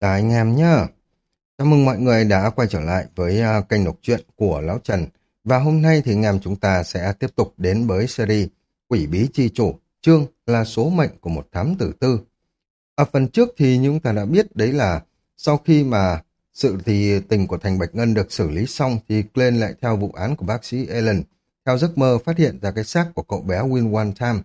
Chào anh em nhé, Chào mừng mọi người đã quay trở lại với uh, kênh đọc truyện của Lão Trần. Và hôm nay thì anh em chúng ta sẽ tiếp tục đến với series Quỷ Bí Chi Chủ, chương là số mệnh của một thám tử tư. Ở phần trước thì chúng ta đã biết đấy là sau khi mà sự thì tình của Thành Bạch Ngân được xử lý xong thì Glenn lại theo vụ án của bác sĩ Ellen. Theo giấc mơ phát hiện ra cái xác của cậu bé Win One Time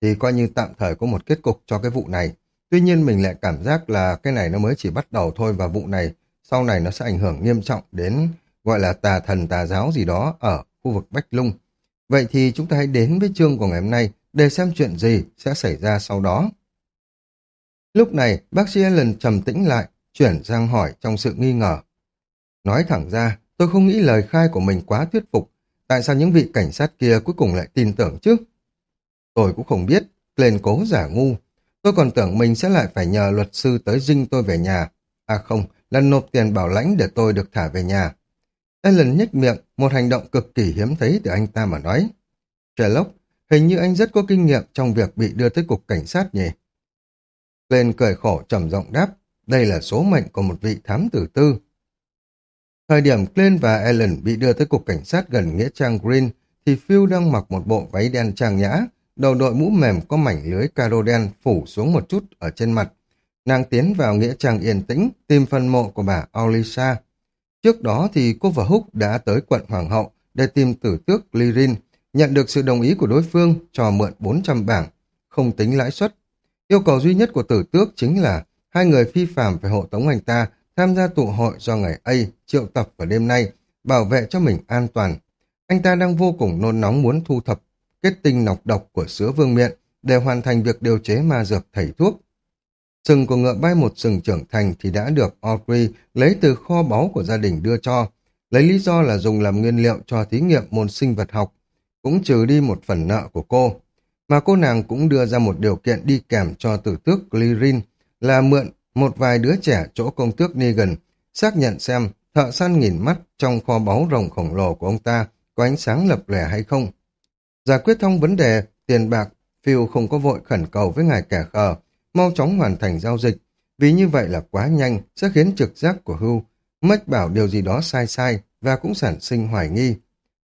thì coi như tạm thời có một kết cục cho cái vụ này. Tuy nhiên mình lại cảm giác là cái này nó mới chỉ bắt đầu thôi và vụ này sau này nó sẽ ảnh hưởng nghiêm trọng đến gọi là tà thần tà giáo gì đó ở khu vực Bách Lung. Vậy thì chúng ta hãy đến với chương của ngày hôm nay để xem chuyện gì sẽ xảy ra sau đó. Lúc này, bác sĩ Allen trầm tĩnh lại, chuyển sang hỏi trong sự nghi ngờ. Nói thẳng ra, tôi không nghĩ lời khai của mình quá thuyết phục. Tại sao những vị cảnh sát kia cuối cùng lại tin tưởng chứ? Tôi cũng không biết, lên cố giả ngu. Tôi còn tưởng mình sẽ lại phải nhờ luật sư tới dinh tôi về nhà. À không, là nộp tiền bảo lãnh để tôi được thả về nhà. Ellen nhếch miệng, một hành động cực kỳ hiếm thấy từ anh ta mà nói. Sherlock, hình như anh rất có kinh nghiệm trong việc bị đưa tới cục cảnh sát nhỉ? Lên cười khổ trầm giọng đáp, đây là số mệnh của một vị thám tử tư. Thời điểm Glenn và Ellen bị đưa tới cục cảnh sát gần Nghĩa Trang Green, thì Phil đang mặc một bộ váy đen trang nhã, đầu đội mũ mềm có mảnh lưới caro đen phủ xuống một chút ở trên mặt. Nàng tiến vào Nghĩa Trang yên tĩnh, tìm phần mộ của bà Olisa. Trước đó thì cô và Húc đã tới quận Hoàng hậu để tìm tử tước Lirin, nhận được sự đồng ý của đối phương cho mượn 400 bảng, không tính lãi suất. Yêu cầu duy nhất của tử tước chính là hai người phi phạm phải hộ tống anh ta tham gia tụ hội do ngày A triệu tập vào đêm nay, bảo vệ cho mình an toàn. Anh ta đang vô cùng nôn nóng muốn thu thập kết tinh nọc độc của sứa vương miện để hoàn thành việc điều chế ma dược thầy thuốc. Sừng của ngựa bay một sừng trưởng thành thì đã được Audrey lấy từ kho báu của gia đình đưa cho, lấy lý do là dùng làm nguyên liệu cho thí nghiệm môn sinh vật học, cũng trừ đi một phần nợ của cô. Mà cô nàng cũng đưa ra một điều kiện đi kèm cho tử tước Glirin là mượn một vài đứa trẻ chỗ công tước Negan, xác nhận xem thợ săn nghìn mắt trong kho báu rồng khổng lồ của ông ta có ánh sáng lập lẻ hay không. Giải quyết thông vấn đề tiền bạc, Phil không có vội khẩn cầu với ngài kẻ khờ, mau chóng hoàn thành giao dịch, vì như vậy là quá nhanh sẽ khiến trực giác của Hưu mách bảo điều gì đó sai sai và cũng sản sinh hoài nghi.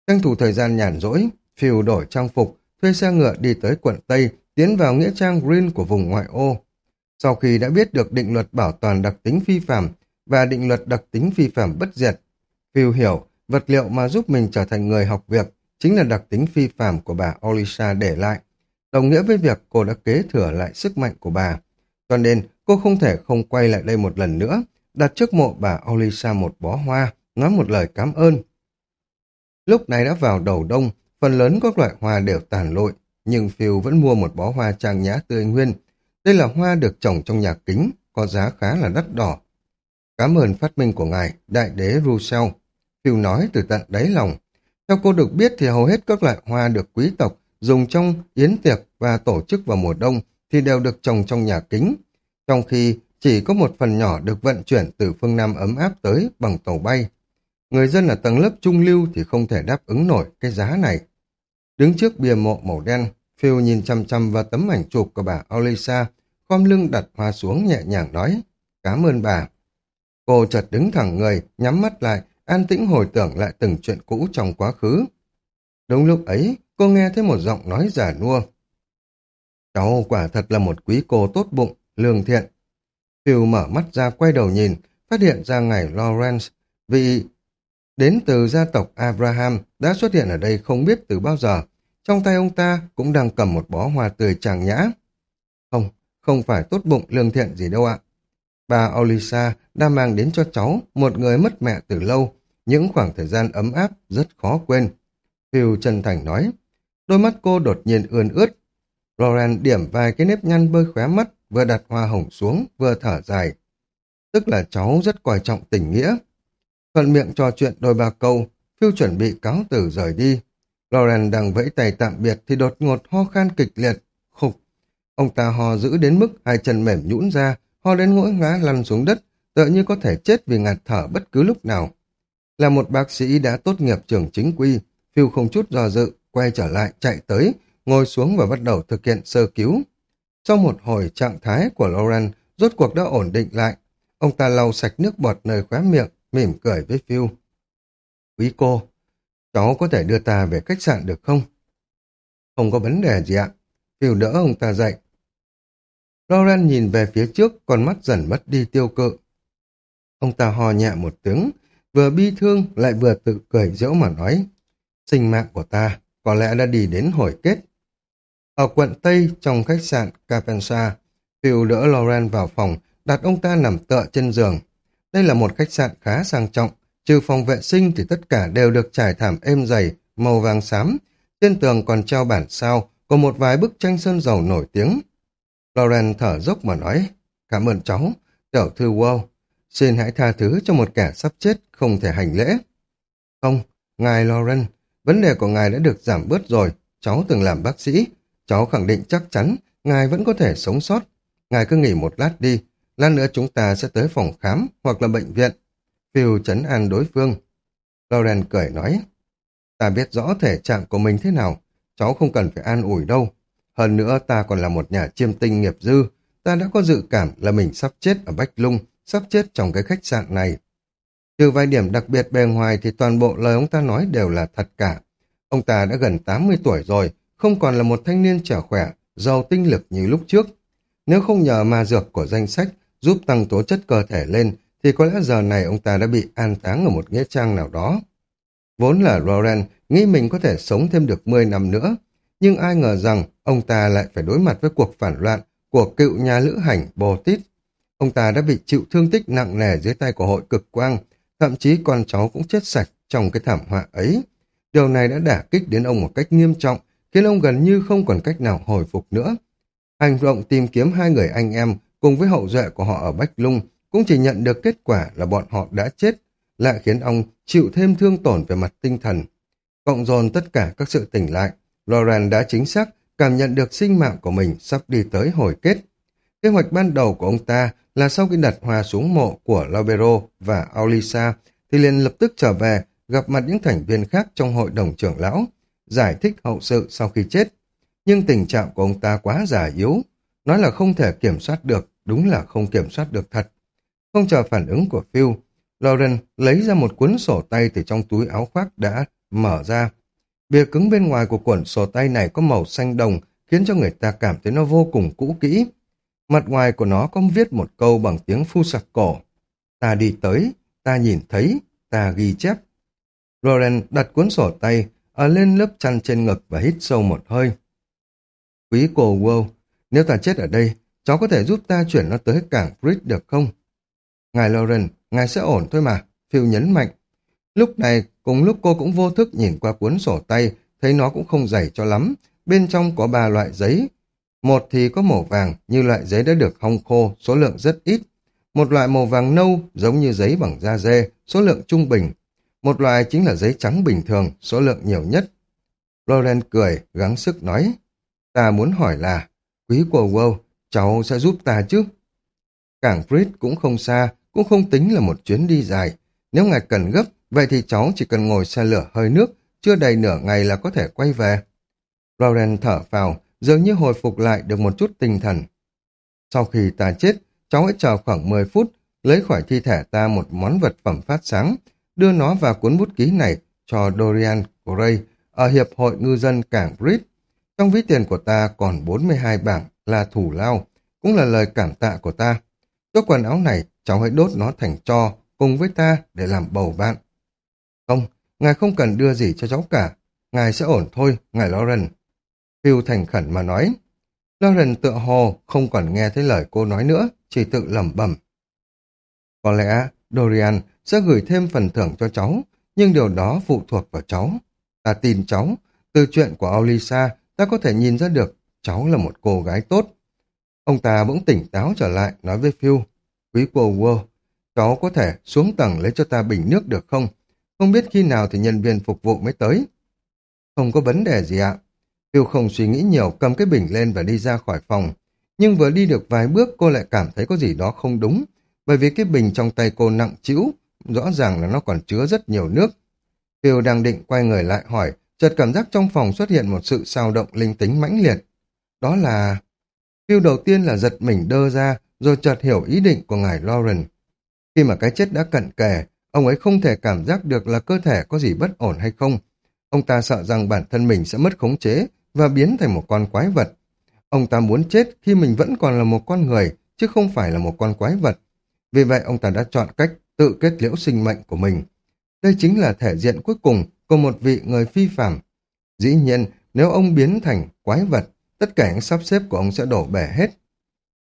Tranh thủ thời gian nhàn rỗi, Phil đổi trang phục, thuê xe ngựa đi tới quận Tây, tiến vào nghĩa trang Green của vùng ngoại ô. Sau khi đã biết được định luật bảo toàn đặc tính phi phạm và định luật đặc tính phi phạm bất diệt, Phil hiểu vật liệu mà giúp mình trở thành người học việc chính là đặc tính phi phạm của bà Olisa để lại, đồng nghĩa với việc cô đã kế thừa lại sức mạnh của bà. Cho nên cô không thể không quay lại đây một lần nữa, đặt trước mộ bà Olisa một bó hoa, nói một lời cảm ơn. Lúc này đã vào đầu đông, phần lớn các loại hoa đều tàn lội, nhưng Phil vẫn mua một bó hoa trang nhã tươi nguyên. Đây là hoa được trồng trong nhà kính, có giá khá là đắt đỏ. Cảm ơn phát minh của ngài, đại đế Rousseau. Phil nói từ tận đáy lòng. Theo cô được biết thì hầu hết các loại hoa được quý tộc dùng trong yến tiệc và tổ chức vào mùa đông thì đều được trồng trong nhà kính, trong khi chỉ có một phần nhỏ được vận chuyển từ phương Nam ấm áp tới bằng tàu bay. Người dân ở tầng lớp trung lưu thì không thể đáp ứng nổi cái giá này. Đứng trước bia mộ màu đen, Phil nhìn chăm chăm vào tấm ảnh chụp của bà Olisa, khom lưng đặt hoa xuống nhẹ nhàng nói, cảm ơn bà. Cô chợt đứng thẳng người, nhắm mắt lại, an tĩnh hồi tưởng lại từng chuyện cũ trong quá khứ. Đúng lúc ấy, cô nghe thấy một giọng nói giả nua. Cháu quả thật là một quý cô tốt bụng, lương thiện. Phil mở mắt ra quay đầu nhìn, phát hiện ra ngài Lawrence, vị đến từ gia tộc Abraham đã xuất hiện ở đây không biết từ bao giờ. Trong tay ông ta cũng đang cầm một bó hoa tươi tràng nhã. Không, không phải tốt bụng lương thiện gì đâu ạ. Bà Olisa đã mang đến cho cháu một người mất mẹ từ lâu, những khoảng thời gian ấm áp rất khó quên. phiêu chân thành nói, đôi mắt cô đột nhiên ươn ướt. Lauren điểm vài cái nếp nhăn bơi khóe mắt, vừa đặt hoa hồng xuống, vừa thở dài. Tức là cháu rất coi trọng tình nghĩa. Thuận miệng trò chuyện đôi ba câu, phiêu chuẩn bị cáo từ rời đi. Lauren đang vẫy tay tạm biệt thì đột ngột ho khan kịch liệt, khục. Ông ta ho giữ đến mức hai chân mềm nhũn ra, ho đến ngỗi ngã lăn xuống đất, tựa như có thể chết vì ngạt thở bất cứ lúc nào. Là một bác sĩ đã tốt nghiệp trường chính quy, Phil không chút do dự, quay trở lại, chạy tới, ngồi xuống và bắt đầu thực hiện sơ cứu. Sau một hồi trạng thái của Lauren rốt cuộc đã ổn định lại, ông ta lau sạch nước bọt nơi khóe miệng, mỉm cười với Phil. Quý cô, cháu có thể đưa ta về khách sạn được không? Không có vấn đề gì ạ. Phil đỡ ông ta dậy. Lauren nhìn về phía trước, con mắt dần mất đi tiêu cự. Ông ta hò nhẹ một tiếng, vừa bi thương lại vừa tự cười giễu mà nói. Sinh mạng của ta có lẽ đã đi đến hồi kết. Ở quận Tây, trong khách sạn Capensa, Phil đỡ Lauren vào phòng, đặt ông ta nằm tựa trên giường. Đây là một khách sạn khá sang trọng, trừ phòng vệ sinh thì tất cả đều được trải thảm êm dày, màu vàng xám. Trên tường còn treo bản sao, của một vài bức tranh sơn dầu nổi tiếng. Lauren thở dốc mà nói, cảm ơn cháu, tiểu thư Wow, xin hãy tha thứ cho một kẻ sắp chết không thể hành lễ. Không, ngài Lauren, vấn đề của ngài đã được giảm bớt rồi, cháu từng làm bác sĩ, cháu khẳng định chắc chắn ngài vẫn có thể sống sót. Ngài cứ nghỉ một lát đi, lát nữa chúng ta sẽ tới phòng khám hoặc là bệnh viện. Phil chấn an đối phương. Lauren cười nói, ta biết rõ thể trạng của mình thế nào, cháu không cần phải an ủi đâu. Hơn nữa ta còn là một nhà chiêm tinh nghiệp dư, ta đã có dự cảm là mình sắp chết ở Bách Lung, sắp chết trong cái khách sạn này. Trừ vài điểm đặc biệt bề ngoài thì toàn bộ lời ông ta nói đều là thật cả. Ông ta đã gần 80 tuổi rồi, không còn là một thanh niên trẻ khỏe, giàu tinh lực như lúc trước. Nếu không nhờ ma dược của danh sách giúp tăng tố chất cơ thể lên, thì có lẽ giờ này ông ta đã bị an táng ở một nghĩa trang nào đó. Vốn là Lauren nghĩ mình có thể sống thêm được 10 năm nữa, nhưng ai ngờ rằng ông ta lại phải đối mặt với cuộc phản loạn của cựu nhà lữ hành Botit. Ông ta đã bị chịu thương tích nặng nề dưới tay của hội cực quang, thậm chí con cháu cũng chết sạch trong cái thảm họa ấy. Điều này đã đả kích đến ông một cách nghiêm trọng, khiến ông gần như không còn cách nào hồi phục nữa. Hành động tìm kiếm hai người anh em cùng với hậu duệ của họ ở Bách Lung cũng chỉ nhận được kết quả là bọn họ đã chết, lại khiến ông chịu thêm thương tổn về mặt tinh thần. Cộng dồn tất cả các sự tỉnh lại, Lauren đã chính xác cảm nhận được sinh mạng của mình sắp đi tới hồi kết. Kế hoạch ban đầu của ông ta là sau khi đặt hòa xuống mộ của Labero và Aulisa thì liền lập tức trở về gặp mặt những thành viên khác trong hội đồng trưởng lão, giải thích hậu sự sau khi chết. Nhưng tình trạng của ông ta quá giả yếu, nói là không thể kiểm soát được, đúng là không kiểm soát được thật. Không chờ phản ứng của Phil, Lauren lấy ra một cuốn sổ tay từ trong túi áo khoác đã mở ra. Bìa cứng bên ngoài của cuốn sổ tay này có màu xanh đồng khiến cho người ta cảm thấy nó vô cùng cũ kỹ. Mặt ngoài của nó có viết một câu bằng tiếng phu sạc cổ. Ta đi tới, ta nhìn thấy, ta ghi chép. Lauren đặt cuốn sổ tay ở lên lớp chăn trên ngực và hít sâu một hơi. Quý cô Wow, nếu ta chết ở đây, cháu có thể giúp ta chuyển nó tới cảng Bridge được không? Ngài Lauren, ngài sẽ ổn thôi mà, Phil nhấn mạnh. Lúc này, cùng lúc cô cũng vô thức nhìn qua cuốn sổ tay, thấy nó cũng không dày cho lắm. Bên trong có ba loại giấy. Một thì có màu vàng, như loại giấy đã được hong khô, số lượng rất ít. Một loại màu vàng nâu, giống như giấy bằng da dê, số lượng trung bình. Một loại chính là giấy trắng bình thường, số lượng nhiều nhất. Lauren cười, gắng sức nói. Ta muốn hỏi là, quý của Wow, cháu sẽ giúp ta chứ? Cảng Brit cũng không xa, cũng không tính là một chuyến đi dài. Nếu ngài cần gấp, vậy thì cháu chỉ cần ngồi xe lửa hơi nước, chưa đầy nửa ngày là có thể quay về. Lauren thở vào, dường như hồi phục lại được một chút tinh thần. Sau khi ta chết, cháu hãy chờ khoảng 10 phút, lấy khỏi thi thể ta một món vật phẩm phát sáng, đưa nó vào cuốn bút ký này cho Dorian Gray ở Hiệp hội Ngư dân Cảng Brit. Trong ví tiền của ta còn 42 bảng là thủ lao, cũng là lời cảm tạ của ta. Chỗ quần áo này, cháu hãy đốt nó thành cho cùng với ta để làm bầu bạn. Không, ngài không cần đưa gì cho cháu cả. Ngài sẽ ổn thôi, ngài Lauren. Phil thành khẩn mà nói. Lauren tựa hồ không còn nghe thấy lời cô nói nữa, chỉ tự lẩm bẩm. Có lẽ Dorian sẽ gửi thêm phần thưởng cho cháu, nhưng điều đó phụ thuộc vào cháu. Ta tin cháu, từ chuyện của Aulisa ta có thể nhìn ra được cháu là một cô gái tốt. Ông ta bỗng tỉnh táo trở lại, nói với Phil, quý cô World, cháu có thể xuống tầng lấy cho ta bình nước được không? Không biết khi nào thì nhân viên phục vụ mới tới. Không có vấn đề gì ạ. Tiêu không suy nghĩ nhiều cầm cái bình lên và đi ra khỏi phòng. Nhưng vừa đi được vài bước cô lại cảm thấy có gì đó không đúng. Bởi vì cái bình trong tay cô nặng trĩu, rõ ràng là nó còn chứa rất nhiều nước. Tiêu đang định quay người lại hỏi, chợt cảm giác trong phòng xuất hiện một sự sao động linh tính mãnh liệt. Đó là... Tiêu đầu tiên là giật mình đơ ra, rồi chợt hiểu ý định của ngài Lauren. Khi mà cái chết đã cận kề, ông ấy không thể cảm giác được là cơ thể có gì bất ổn hay không. Ông ta sợ rằng bản thân mình sẽ mất khống chế và biến thành một con quái vật. Ông ta muốn chết khi mình vẫn còn là một con người, chứ không phải là một con quái vật. Vì vậy ông ta đã chọn cách tự kết liễu sinh mệnh của mình. Đây chính là thể diện cuối cùng của một vị người phi phạm. Dĩ nhiên, nếu ông biến thành quái vật, tất cả những sắp xếp của ông sẽ đổ bể hết.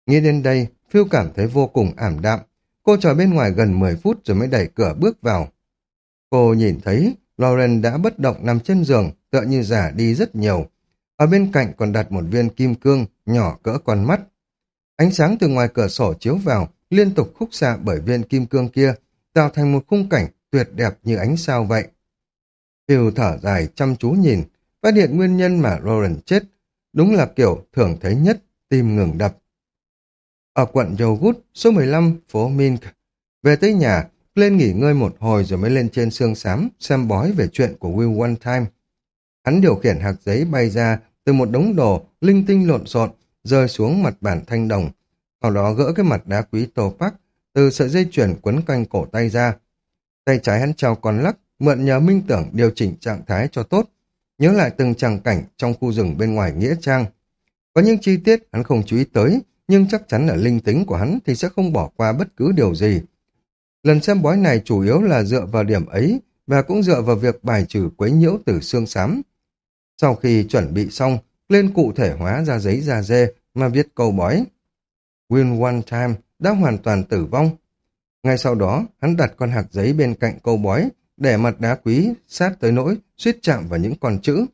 Nghĩ đến đây, Phiêu cảm thấy vô cùng ảm đạm. Cô chờ bên ngoài gần 10 phút rồi mới đẩy cửa bước vào. Cô nhìn thấy Lauren đã bất động nằm trên giường, tựa như giả đi rất nhiều. Ở bên cạnh còn đặt một viên kim cương nhỏ cỡ con mắt. Ánh sáng từ ngoài cửa sổ chiếu vào, liên tục khúc xạ bởi viên kim cương kia, tạo thành một khung cảnh tuyệt đẹp như ánh sao vậy. Phiêu thở dài chăm chú nhìn, phát hiện nguyên nhân mà Lauren chết. Đúng là kiểu thường thấy nhất, tim ngừng đập. Ở quận Yogut, số 15, phố Mink. Về tới nhà, lên nghỉ ngơi một hồi rồi mới lên trên xương xám, xem bói về chuyện của Will One Time. Hắn điều khiển hạt giấy bay ra từ một đống đồ linh tinh lộn xộn, rơi xuống mặt bàn thanh đồng. Sau đó gỡ cái mặt đá quý tô bắc từ sợi dây chuyền quấn quanh cổ tay ra. Tay trái hắn trao con lắc, mượn nhờ minh tưởng điều chỉnh trạng thái cho tốt, nhớ lại từng tràng cảnh trong khu rừng bên ngoài Nghĩa Trang. Có những chi tiết hắn không chú ý tới, nhưng chắc chắn là linh tính của hắn thì sẽ không bỏ qua bất cứ điều gì. Lần xem bói này chủ yếu là dựa vào điểm ấy và cũng dựa vào việc bài trừ quấy nhiễu từ xương xám. Sau khi chuẩn bị xong, lên cụ thể hóa ra giấy da dê mà viết câu bói. Win one time đã hoàn toàn tử vong. Ngay sau đó, hắn đặt con hạt giấy bên cạnh câu bói, để mặt đá quý sát tới nỗi suýt chạm vào những con chữ.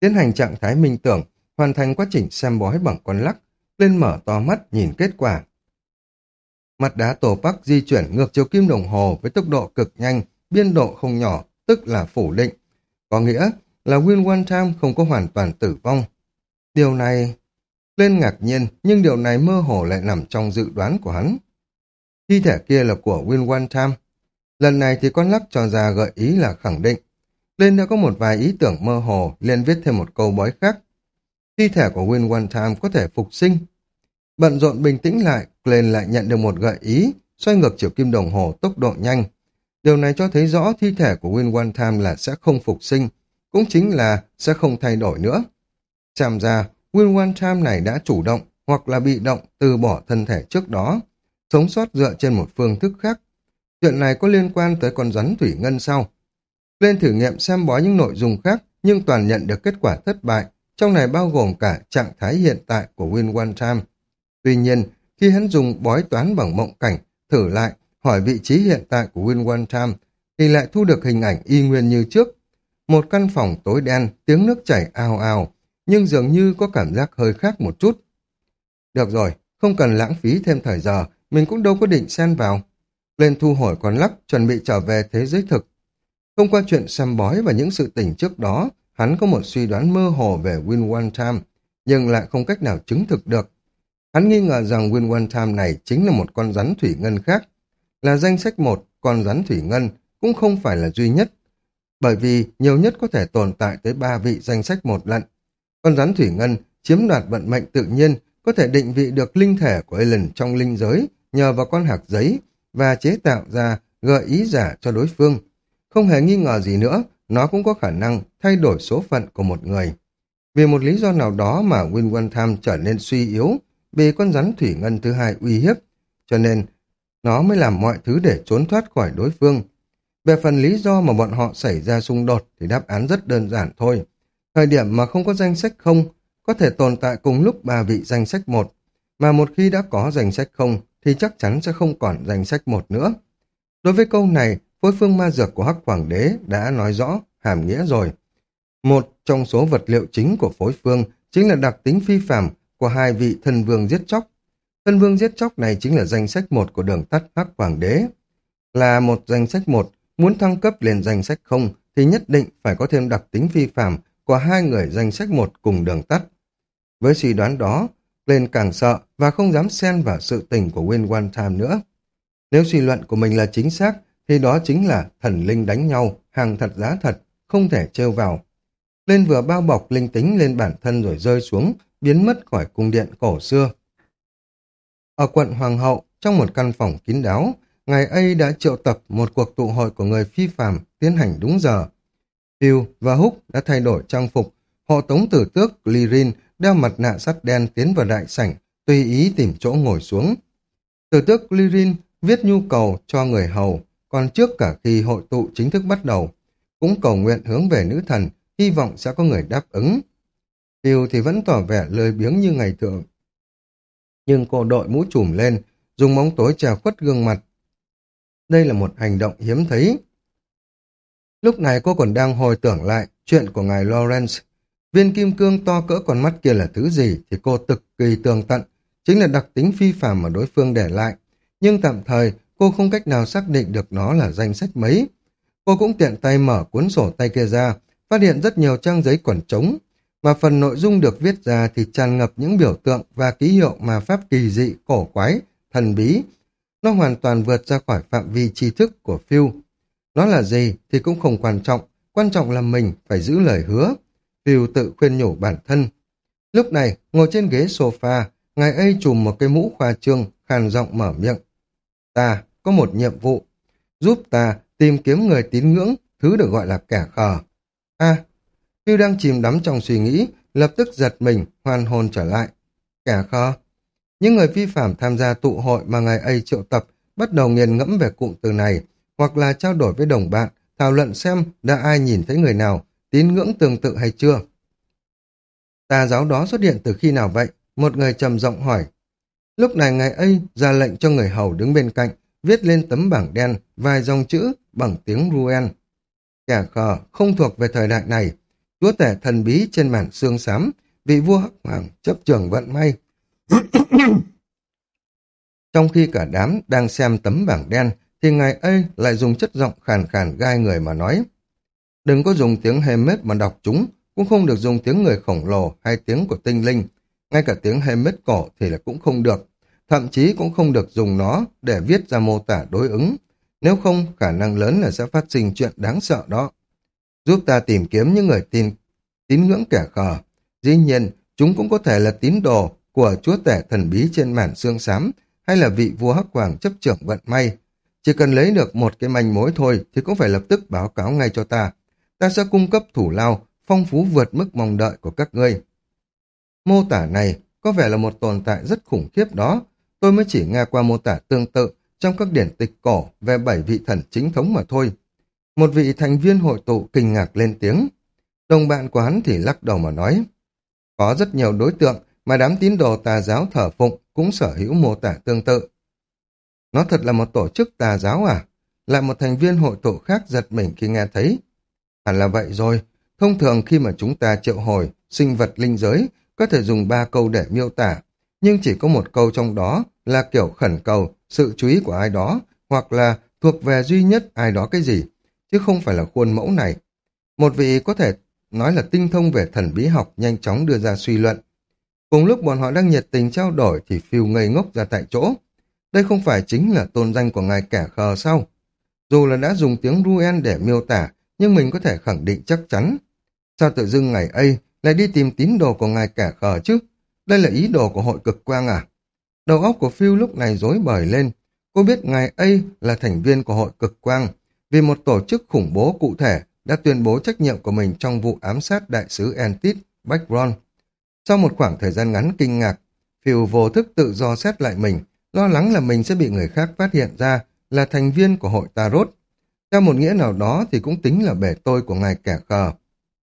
Tiến hành trạng thái minh tưởng, hoàn thành quá trình xem bói bằng con lắc, lên mở to mắt nhìn kết quả. Mặt đá tổ bắc di chuyển ngược chiều kim đồng hồ với tốc độ cực nhanh, biên độ không nhỏ, tức là phủ định. Có nghĩa là Win One Time không có hoàn toàn tử vong. Điều này... Lên ngạc nhiên, nhưng điều này mơ hồ lại nằm trong dự đoán của hắn. Thi thể kia là của Win One Time. Lần này thì con lắc cho ra gợi ý là khẳng định. Lên đã có một vài ý tưởng mơ hồ, liền viết thêm một câu bói khác. Thi thể của Win One Time có thể phục sinh. Bận rộn bình tĩnh lại, Glenn lại nhận được một gợi ý, xoay ngược chiều kim đồng hồ tốc độ nhanh. Điều này cho thấy rõ thi thể của Win One Time là sẽ không phục sinh, cũng chính là sẽ không thay đổi nữa. Chạm ra, Win One Time này đã chủ động hoặc là bị động từ bỏ thân thể trước đó, sống sót dựa trên một phương thức khác. Chuyện này có liên quan tới con rắn thủy ngân sau. Lên thử nghiệm xem bói những nội dung khác, nhưng toàn nhận được kết quả thất bại, trong này bao gồm cả trạng thái hiện tại của Win One Time. Tuy nhiên, khi hắn dùng bói toán bằng mộng cảnh, thử lại, hỏi vị trí hiện tại của Win One Time, thì lại thu được hình ảnh y nguyên như trước. Một căn phòng tối đen, tiếng nước chảy ào ào, nhưng dường như có cảm giác hơi khác một chút. Được rồi, không cần lãng phí thêm thời giờ, mình cũng đâu có định xen vào. Lên thu hồi con lắc, chuẩn bị trở về thế giới thực. Thông qua chuyện xem bói và những sự tình trước đó, hắn có một suy đoán mơ hồ về Win One Time, nhưng lại không cách nào chứng thực được. Hắn nghi ngờ rằng Win One Time này chính là một con rắn thủy ngân khác. Là danh sách một, con rắn thủy ngân cũng không phải là duy nhất, bởi vì nhiều nhất có thể tồn tại tới ba vị danh sách một lần. Con rắn thủy ngân chiếm đoạt vận mệnh tự nhiên, có thể định vị được linh thể của Ellen trong linh giới nhờ vào con hạt giấy và chế tạo ra gợi ý giả cho đối phương. Không hề nghi ngờ gì nữa, nó cũng có khả năng thay đổi số phận của một người. Vì một lý do nào đó mà Win One Time trở nên suy yếu bị con rắn thủy ngân thứ hai uy hiếp, cho nên nó mới làm mọi thứ để trốn thoát khỏi đối phương. Về phần lý do mà bọn họ xảy ra xung đột thì đáp án rất đơn giản thôi. Thời điểm mà không có danh sách không, có thể tồn tại cùng lúc ba vị danh sách một, mà một khi đã có danh sách không thì chắc chắn sẽ không còn danh sách một nữa. Đối với câu này, phối phương ma dược của Hắc Hoàng đế đã nói rõ hàm nghĩa rồi. Một trong số vật liệu chính của phối phương chính là đặc tính phi phạm của hai vị thần vương giết chóc. Thần vương giết chóc này chính là danh sách một của đường tắt Hắc Hoàng đế. Là một danh sách một, muốn thăng cấp lên danh sách không thì nhất định phải có thêm đặc tính phi phạm của hai người danh sách một cùng đường tắt. Với suy đoán đó, lên càng sợ và không dám xen vào sự tình của Win One Time nữa. Nếu suy luận của mình là chính xác, thì đó chính là thần linh đánh nhau, hàng thật giá thật, không thể trêu vào. Lên vừa bao bọc linh tính lên bản thân rồi rơi xuống, biến mất khỏi cung điện cổ xưa. Ở quận Hoàng hậu, trong một căn phòng kín đáo, ngài ấy đã triệu tập một cuộc tụ hội của người phi phạm tiến hành đúng giờ. Phil và Húc đã thay đổi trang phục, hộ tống tử tước Lirin đeo mặt nạ sắt đen tiến vào đại sảnh, tùy ý tìm chỗ ngồi xuống. Tử tước Lirin viết nhu cầu cho người hầu, còn trước cả khi hội tụ chính thức bắt đầu, cũng cầu nguyện hướng về nữ thần, hy vọng sẽ có người đáp ứng. Phil thì vẫn tỏ vẻ lười biếng như ngày thường. Nhưng cô đội mũ trùm lên, dùng móng tối che khuất gương mặt. Đây là một hành động hiếm thấy. Lúc này cô còn đang hồi tưởng lại chuyện của ngài Lawrence. Viên kim cương to cỡ con mắt kia là thứ gì thì cô cực kỳ tường tận, chính là đặc tính phi phàm mà đối phương để lại. Nhưng tạm thời, cô không cách nào xác định được nó là danh sách mấy. Cô cũng tiện tay mở cuốn sổ tay kia ra, phát hiện rất nhiều trang giấy quẩn trống, mà phần nội dung được viết ra thì tràn ngập những biểu tượng và ký hiệu mà pháp kỳ dị, cổ quái, thần bí. Nó hoàn toàn vượt ra khỏi phạm vi tri thức của Phil. Nó là gì thì cũng không quan trọng, quan trọng là mình phải giữ lời hứa. Phil tự khuyên nhủ bản thân. Lúc này, ngồi trên ghế sofa, ngài ấy trùm một cái mũ khoa trương, khàn giọng mở miệng. Ta có một nhiệm vụ, giúp ta tìm kiếm người tín ngưỡng, thứ được gọi là kẻ khờ. a Phil đang chìm đắm trong suy nghĩ, lập tức giật mình, hoàn hồn trở lại. Kẻ khờ? Những người vi phạm tham gia tụ hội mà ngài ấy triệu tập bắt đầu nghiền ngẫm về cụm từ này, hoặc là trao đổi với đồng bạn, thảo luận xem đã ai nhìn thấy người nào tín ngưỡng tương tự hay chưa. Tà giáo đó xuất hiện từ khi nào vậy? Một người trầm giọng hỏi. Lúc này ngài ấy ra lệnh cho người hầu đứng bên cạnh, viết lên tấm bảng đen vài dòng chữ bằng tiếng Ruen. Kẻ khờ không thuộc về thời đại này, chúa tể thần bí trên mảng xương xám, vị vua hắc hoàng chấp trường vận may. Trong khi cả đám đang xem tấm bảng đen, thì ngài ấy lại dùng chất giọng khàn khàn gai người mà nói. Đừng có dùng tiếng Hemet mà đọc chúng, cũng không được dùng tiếng người khổng lồ hay tiếng của tinh linh. Ngay cả tiếng Hemet cổ thì là cũng không được. Thậm chí cũng không được dùng nó để viết ra mô tả đối ứng. Nếu không, khả năng lớn là sẽ phát sinh chuyện đáng sợ đó. Giúp ta tìm kiếm những người tin tín ngưỡng kẻ khờ. Dĩ nhiên, chúng cũng có thể là tín đồ của chúa tể thần bí trên màn xương xám hay là vị vua hắc hoàng chấp trưởng vận may. Chỉ cần lấy được một cái manh mối thôi thì cũng phải lập tức báo cáo ngay cho ta. Ta sẽ cung cấp thủ lao, phong phú vượt mức mong đợi của các ngươi. Mô tả này có vẻ là một tồn tại rất khủng khiếp đó. Tôi mới chỉ nghe qua mô tả tương tự trong các điển tịch cổ về bảy vị thần chính thống mà thôi. Một vị thành viên hội tụ kinh ngạc lên tiếng. Đồng bạn của hắn thì lắc đầu mà nói. Có rất nhiều đối tượng mà đám tín đồ tà giáo thở phụng cũng sở hữu mô tả tương tự. Nó thật là một tổ chức tà giáo à? Lại một thành viên hội tụ khác giật mình khi nghe thấy. Hẳn là vậy rồi. Thông thường khi mà chúng ta triệu hồi sinh vật linh giới có thể dùng ba câu để miêu tả, nhưng chỉ có một câu trong đó là kiểu khẩn cầu sự chú ý của ai đó hoặc là thuộc về duy nhất ai đó cái gì, chứ không phải là khuôn mẫu này. Một vị có thể nói là tinh thông về thần bí học nhanh chóng đưa ra suy luận. Cùng lúc bọn họ đang nhiệt tình trao đổi thì phiêu ngây ngốc ra tại chỗ. Đây không phải chính là tôn danh của ngài kẻ khờ sao? Dù là đã dùng tiếng Ruen để miêu tả, nhưng mình có thể khẳng định chắc chắn. Sao tự dưng ngày ấy lại đi tìm tín đồ của ngài kẻ khờ chứ? Đây là ý đồ của hội cực quang à? Đầu óc của Phil lúc này rối bời lên. Cô biết ngài ấy là thành viên của hội cực quang, vì một tổ chức khủng bố cụ thể đã tuyên bố trách nhiệm của mình trong vụ ám sát đại sứ Entit, Backron. Sau một khoảng thời gian ngắn kinh ngạc, Phil vô thức tự do xét lại mình, lo lắng là mình sẽ bị người khác phát hiện ra là thành viên của hội Tarot. Theo một nghĩa nào đó thì cũng tính là bể tôi của ngài kẻ khờ.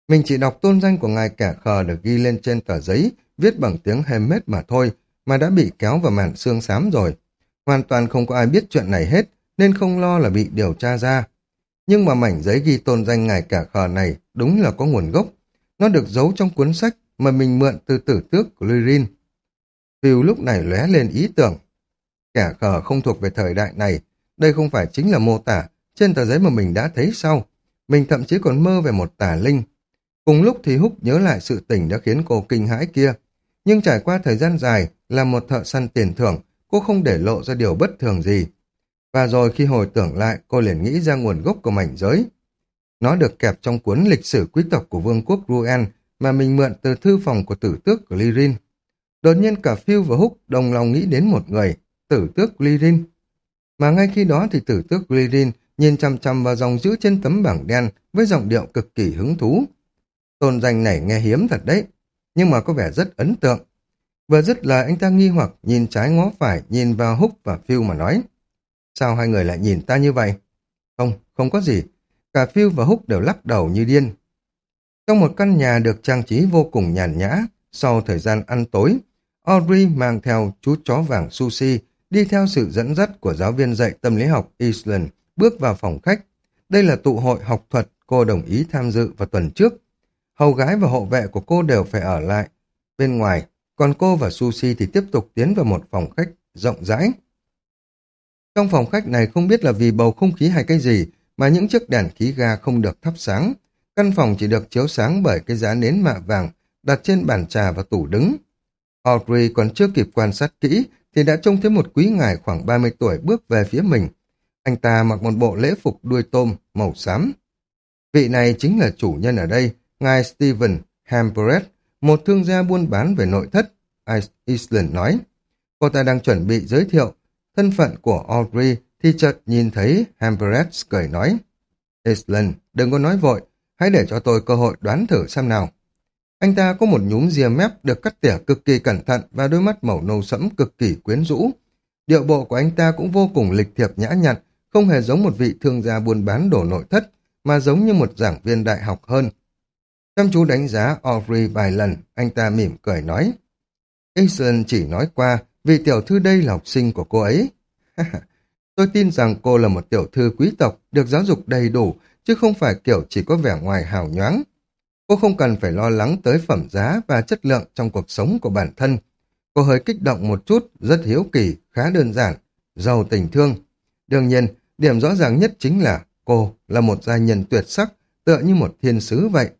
Mình chỉ đọc tôn danh của ngài kẻ khờ được ghi lên trên tờ giấy, viết bằng tiếng Hemet mà thôi, mà đã bị kéo vào màn xương xám rồi. Hoàn toàn không có ai biết chuyện này hết, nên không lo là bị điều tra ra. Nhưng mà mảnh giấy ghi tôn danh ngài kẻ khờ này đúng là có nguồn gốc. Nó được giấu trong cuốn sách mà mình mượn từ tử tước của Lyrin. Phiêu lúc này lóe lên ý tưởng. Kẻ khờ không thuộc về thời đại này, đây không phải chính là mô tả trên tờ giấy mà mình đã thấy sau. Mình thậm chí còn mơ về một tà linh. Cùng lúc thì Húc nhớ lại sự tình đã khiến cô kinh hãi kia. Nhưng trải qua thời gian dài, là một thợ săn tiền thưởng, cô không để lộ ra điều bất thường gì. Và rồi khi hồi tưởng lại, cô liền nghĩ ra nguồn gốc của mảnh giới. Nó được kẹp trong cuốn lịch sử quý tộc của vương quốc Ruen mà mình mượn từ thư phòng của tử tước của Lirin. Đột nhiên cả Phil và Húc đồng lòng nghĩ đến một người, tử tước Lirin. Mà ngay khi đó thì tử tước Gririn nhìn chăm chăm vào dòng chữ trên tấm bảng đen với giọng điệu cực kỳ hứng thú. Tôn danh này nghe hiếm thật đấy, nhưng mà có vẻ rất ấn tượng. Vừa dứt lời anh ta nghi hoặc nhìn trái ngó phải, nhìn vào Húc và Phil mà nói. Sao hai người lại nhìn ta như vậy? Không, không có gì. Cả Phil và Húc đều lắc đầu như điên. Trong một căn nhà được trang trí vô cùng nhàn nhã, sau thời gian ăn tối, Audrey mang theo chú chó vàng Sushi đi theo sự dẫn dắt của giáo viên dạy tâm lý học Eastland bước vào phòng khách. Đây là tụ hội học thuật cô đồng ý tham dự vào tuần trước. Hầu gái và hộ vệ của cô đều phải ở lại bên ngoài, còn cô và Sushi thì tiếp tục tiến vào một phòng khách rộng rãi. Trong phòng khách này không biết là vì bầu không khí hay cái gì mà những chiếc đèn khí ga không được thắp sáng. Căn phòng chỉ được chiếu sáng bởi cái giá nến mạ vàng đặt trên bàn trà và tủ đứng. Audrey còn chưa kịp quan sát kỹ thì đã trông thấy một quý ngài khoảng 30 tuổi bước về phía mình. Anh ta mặc một bộ lễ phục đuôi tôm màu xám. Vị này chính là chủ nhân ở đây, ngài Stephen Hamperet, một thương gia buôn bán về nội thất, Iceland nói. Cô ta đang chuẩn bị giới thiệu thân phận của Audrey thì chợt nhìn thấy Hamperet cười nói. Iceland, đừng có nói vội, hãy để cho tôi cơ hội đoán thử xem nào. Anh ta có một nhúm ria mép được cắt tỉa cực kỳ cẩn thận và đôi mắt màu nâu sẫm cực kỳ quyến rũ. Điệu bộ của anh ta cũng vô cùng lịch thiệp nhã nhặn, không hề giống một vị thương gia buôn bán đồ nội thất, mà giống như một giảng viên đại học hơn. Chăm chú đánh giá Audrey vài lần, anh ta mỉm cười nói. Eason chỉ nói qua, vì tiểu thư đây là học sinh của cô ấy. Tôi tin rằng cô là một tiểu thư quý tộc, được giáo dục đầy đủ, chứ không phải kiểu chỉ có vẻ ngoài hào nhoáng. Cô không cần phải lo lắng tới phẩm giá và chất lượng trong cuộc sống của bản thân. Cô hơi kích động một chút, rất hiếu kỳ, khá đơn giản, giàu tình thương. Đương nhiên, điểm rõ ràng nhất chính là cô là một gia nhân tuyệt sắc, tựa như một thiên sứ vậy.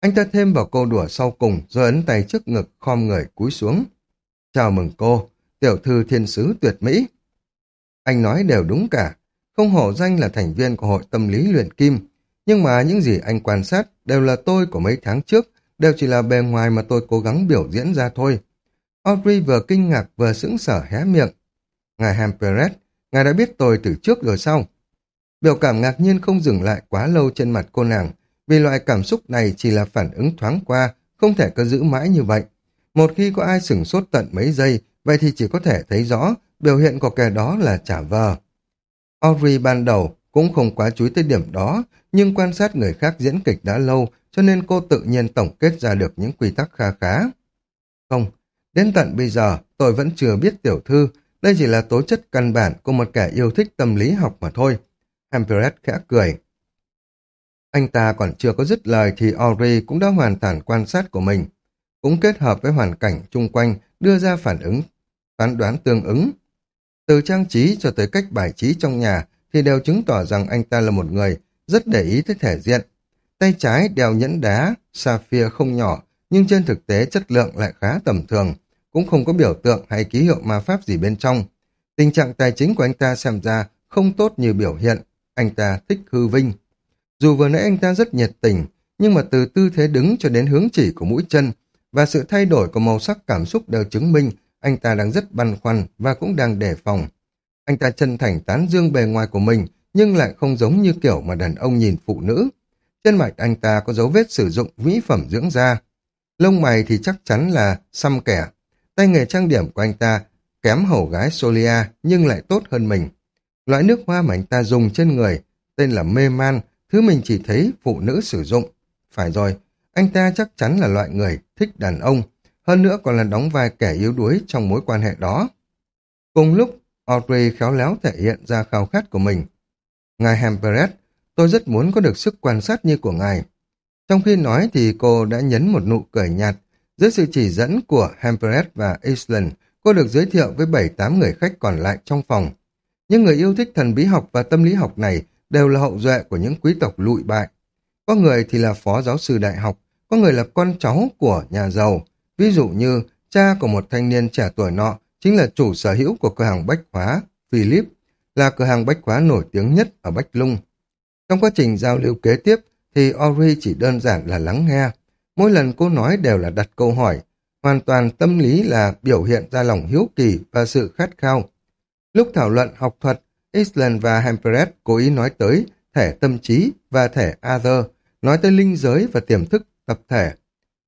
Anh ta thêm vào câu đùa sau cùng rồi ấn tay trước ngực khom người cúi xuống. Chào mừng cô, tiểu thư thiên sứ tuyệt mỹ. Anh nói đều đúng cả, không hổ danh là thành viên của hội tâm lý luyện kim, nhưng mà những gì anh quan sát đều là tôi của mấy tháng trước, đều chỉ là bề ngoài mà tôi cố gắng biểu diễn ra thôi. Audrey vừa kinh ngạc vừa sững sở hé miệng. Ngài Hamperet, ngài đã biết tôi từ trước rồi sao? Biểu cảm ngạc nhiên không dừng lại quá lâu trên mặt cô nàng, vì loại cảm xúc này chỉ là phản ứng thoáng qua, không thể cứ giữ mãi như vậy. Một khi có ai sửng sốt tận mấy giây, vậy thì chỉ có thể thấy rõ biểu hiện của kẻ đó là trả vờ. Audrey ban đầu cũng không quá chú ý tới điểm đó, nhưng quan sát người khác diễn kịch đã lâu, cho nên cô tự nhiên tổng kết ra được những quy tắc kha khá. Không, đến tận bây giờ tôi vẫn chưa biết tiểu thư, đây chỉ là tố chất căn bản của một kẻ yêu thích tâm lý học mà thôi. Hamperet khẽ cười. Anh ta còn chưa có dứt lời thì Audrey cũng đã hoàn toàn quan sát của mình, cũng kết hợp với hoàn cảnh chung quanh đưa ra phản ứng, phán đoán tương ứng. Từ trang trí cho tới cách bài trí trong nhà thì đều chứng tỏ rằng anh ta là một người rất để ý tới thể diện. Tay trái đeo nhẫn đá, sapphire không nhỏ, nhưng trên thực tế chất lượng lại khá tầm thường, cũng không có biểu tượng hay ký hiệu ma pháp gì bên trong. Tình trạng tài chính của anh ta xem ra không tốt như biểu hiện, anh ta thích hư vinh. Dù vừa nãy anh ta rất nhiệt tình, nhưng mà từ tư thế đứng cho đến hướng chỉ của mũi chân và sự thay đổi của màu sắc cảm xúc đều chứng minh anh ta đang rất băn khoăn và cũng đang đề phòng. Anh ta chân thành tán dương bề ngoài của mình, nhưng lại không giống như kiểu mà đàn ông nhìn phụ nữ. Trên mặt anh ta có dấu vết sử dụng mỹ phẩm dưỡng da. Lông mày thì chắc chắn là xăm kẻ. Tay nghề trang điểm của anh ta kém hầu gái Solia nhưng lại tốt hơn mình. Loại nước hoa mà anh ta dùng trên người tên là mê man, thứ mình chỉ thấy phụ nữ sử dụng. Phải rồi, anh ta chắc chắn là loại người thích đàn ông, hơn nữa còn là đóng vai kẻ yếu đuối trong mối quan hệ đó. Cùng lúc, Audrey khéo léo thể hiện ra khao khát của mình. Ngài Hamperet, tôi rất muốn có được sức quan sát như của ngài. Trong khi nói thì cô đã nhấn một nụ cười nhạt. Dưới sự chỉ dẫn của Hamperet và Island, cô được giới thiệu với 7-8 người khách còn lại trong phòng. Những người yêu thích thần bí học và tâm lý học này đều là hậu duệ của những quý tộc lụi bại. Có người thì là phó giáo sư đại học, có người là con cháu của nhà giàu. Ví dụ như cha của một thanh niên trẻ tuổi nọ chính là chủ sở hữu của cửa hàng bách hóa Philip, là cửa hàng bách hóa nổi tiếng nhất ở Bách Lung. Trong quá trình giao lưu kế tiếp thì Ori chỉ đơn giản là lắng nghe. Mỗi lần cô nói đều là đặt câu hỏi, hoàn toàn tâm lý là biểu hiện ra lòng hiếu kỳ và sự khát khao. Lúc thảo luận học thuật, Island và Hamperes cố ý nói tới thể tâm trí và thể Other, nói tới linh giới và tiềm thức tập thể.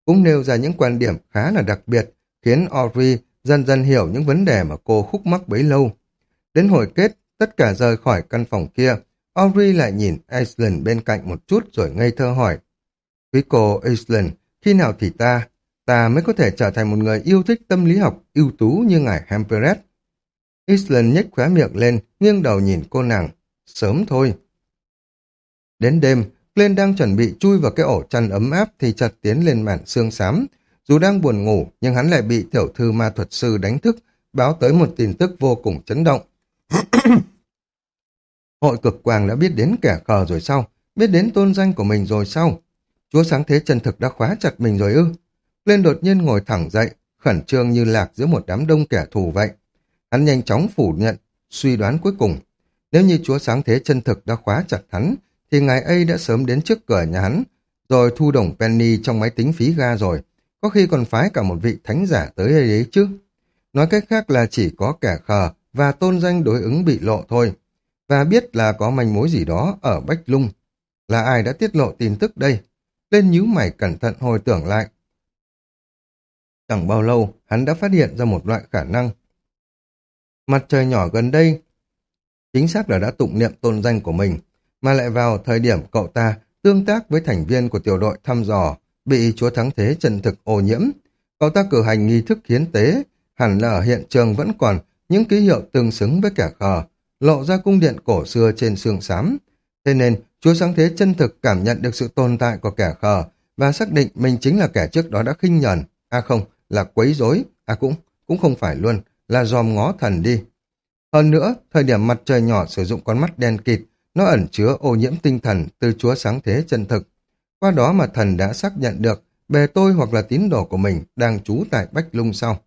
Cũng nêu ra những quan điểm khá là đặc biệt, khiến Audrey dần dần hiểu những vấn đề mà cô khúc mắc bấy lâu. Đến hồi kết, tất cả rời khỏi căn phòng kia, Audrey lại nhìn Aislinn bên cạnh một chút rồi ngây thơ hỏi. Quý cô Aislinn, khi nào thì ta, ta mới có thể trở thành một người yêu thích tâm lý học ưu tú như ngài Hamperet? Aislinn nhếch khóe miệng lên, nghiêng đầu nhìn cô nàng. Sớm thôi. Đến đêm, lên đang chuẩn bị chui vào cái ổ chăn ấm áp thì chợt tiến lên màn xương xám. Dù đang buồn ngủ, nhưng hắn lại bị tiểu thư ma thuật sư đánh thức, báo tới một tin tức vô cùng chấn động. Hội cực quang đã biết đến kẻ khờ rồi sao? Biết đến tôn danh của mình rồi sao? Chúa sáng thế chân thực đã khóa chặt mình rồi ư? Lên đột nhiên ngồi thẳng dậy, khẩn trương như lạc giữa một đám đông kẻ thù vậy. Hắn nhanh chóng phủ nhận, suy đoán cuối cùng. Nếu như Chúa sáng thế chân thực đã khóa chặt hắn, thì ngài ấy đã sớm đến trước cửa nhà hắn, rồi thu đồng penny trong máy tính phí ga rồi. Có khi còn phái cả một vị thánh giả tới đây đấy chứ. Nói cách khác là chỉ có kẻ khờ và tôn danh đối ứng bị lộ thôi và biết là có manh mối gì đó ở Bách Lung. Là ai đã tiết lộ tin tức đây? Lên nhíu mày cẩn thận hồi tưởng lại. Chẳng bao lâu, hắn đã phát hiện ra một loại khả năng. Mặt trời nhỏ gần đây, chính xác là đã tụng niệm tôn danh của mình, mà lại vào thời điểm cậu ta tương tác với thành viên của tiểu đội thăm dò, bị chúa thắng thế trần thực ô nhiễm. Cậu ta cử hành nghi thức hiến tế, hẳn là ở hiện trường vẫn còn những ký hiệu tương xứng với kẻ khờ, lộ ra cung điện cổ xưa trên xương xám. Thế nên, Chúa Sáng Thế chân thực cảm nhận được sự tồn tại của kẻ khờ và xác định mình chính là kẻ trước đó đã khinh nhờn. À không, là quấy rối. À cũng, cũng không phải luôn, là dòm ngó thần đi. Hơn nữa, thời điểm mặt trời nhỏ sử dụng con mắt đen kịt, nó ẩn chứa ô nhiễm tinh thần từ Chúa Sáng Thế chân thực. Qua đó mà thần đã xác nhận được bề tôi hoặc là tín đồ của mình đang trú tại Bách Lung sau.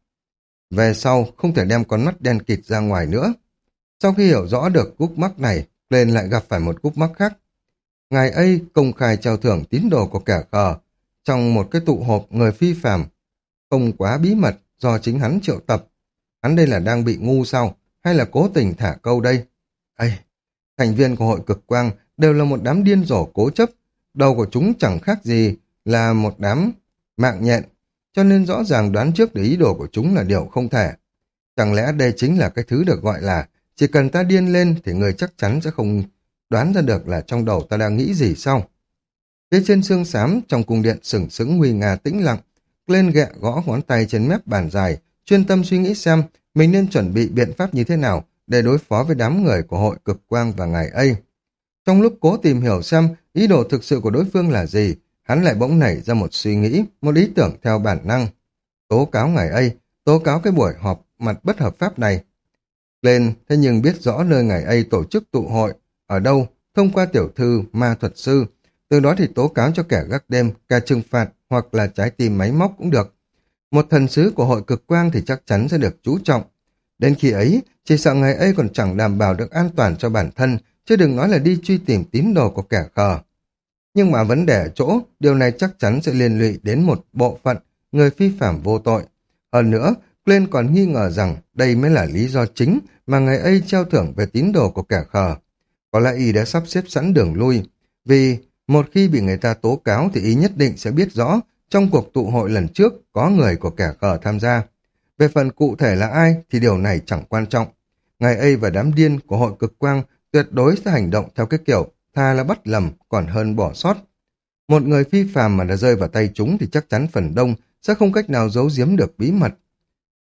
Về sau, không thể đem con mắt đen kịt ra ngoài nữa. Sau khi hiểu rõ được cúp mắc này, lên lại gặp phải một cúp mắc khác. Ngài ấy công khai trao thưởng tín đồ của kẻ khờ trong một cái tụ hộp người phi phàm không quá bí mật do chính hắn triệu tập. Hắn đây là đang bị ngu sao, hay là cố tình thả câu đây? Ây, thành viên của hội cực quang đều là một đám điên rồ cố chấp, đầu của chúng chẳng khác gì là một đám mạng nhện, cho nên rõ ràng đoán trước để ý đồ của chúng là điều không thể. Chẳng lẽ đây chính là cái thứ được gọi là chỉ cần ta điên lên thì người chắc chắn sẽ không đoán ra được là trong đầu ta đang nghĩ gì sao. Phía trên xương xám trong cung điện sừng sững nguy nga tĩnh lặng, lên ghẹ gõ ngón tay trên mép bàn dài, chuyên tâm suy nghĩ xem mình nên chuẩn bị biện pháp như thế nào để đối phó với đám người của hội cực quang và ngài A. Trong lúc cố tìm hiểu xem ý đồ thực sự của đối phương là gì, hắn lại bỗng nảy ra một suy nghĩ, một ý tưởng theo bản năng. Tố cáo ngài A, tố cáo cái buổi họp mặt bất hợp pháp này lên, thế nhưng biết rõ nơi ngài ấy tổ chức tụ hội, ở đâu, thông qua tiểu thư, ma thuật sư, từ đó thì tố cáo cho kẻ gác đêm, ca trừng phạt hoặc là trái tim máy móc cũng được. Một thần sứ của hội cực quang thì chắc chắn sẽ được chú trọng. Đến khi ấy, chỉ sợ ngày ấy còn chẳng đảm bảo được an toàn cho bản thân, chứ đừng nói là đi truy tìm tín đồ của kẻ khờ. Nhưng mà vấn đề ở chỗ, điều này chắc chắn sẽ liên lụy đến một bộ phận người phi phạm vô tội. Hơn nữa, Glenn còn nghi ngờ rằng đây mới là lý do chính mà ngày ấy treo thưởng về tín đồ của kẻ khờ. Có lẽ y đã sắp xếp sẵn đường lui, vì một khi bị người ta tố cáo thì y nhất định sẽ biết rõ trong cuộc tụ hội lần trước có người của kẻ khờ tham gia. Về phần cụ thể là ai thì điều này chẳng quan trọng. ngài ấy và đám điên của hội cực quang tuyệt đối sẽ hành động theo cái kiểu tha là bắt lầm còn hơn bỏ sót. Một người phi phàm mà đã rơi vào tay chúng thì chắc chắn phần đông sẽ không cách nào giấu giếm được bí mật.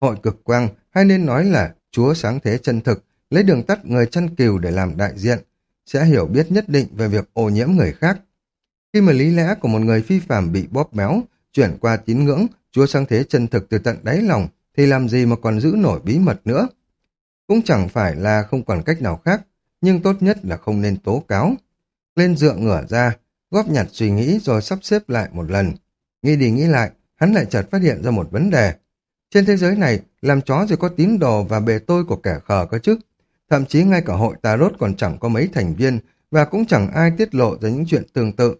Hội cực quang hay nên nói là Chúa sáng thế chân thực, lấy đường tắt người chân kiều để làm đại diện, sẽ hiểu biết nhất định về việc ô nhiễm người khác. Khi mà lý lẽ của một người phi phàm bị bóp méo, chuyển qua tín ngưỡng, Chúa sáng thế chân thực từ tận đáy lòng, thì làm gì mà còn giữ nổi bí mật nữa. Cũng chẳng phải là không còn cách nào khác, nhưng tốt nhất là không nên tố cáo. Lên dựa ngửa ra, góp nhặt suy nghĩ rồi sắp xếp lại một lần. Nghĩ đi nghĩ lại, hắn lại chợt phát hiện ra một vấn đề. Trên thế giới này, làm chó rồi có tín đồ và bề tôi của kẻ khờ cơ chứ. Thậm chí ngay cả hội Tarot còn chẳng có mấy thành viên và cũng chẳng ai tiết lộ ra những chuyện tương tự.